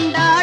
கொண்டா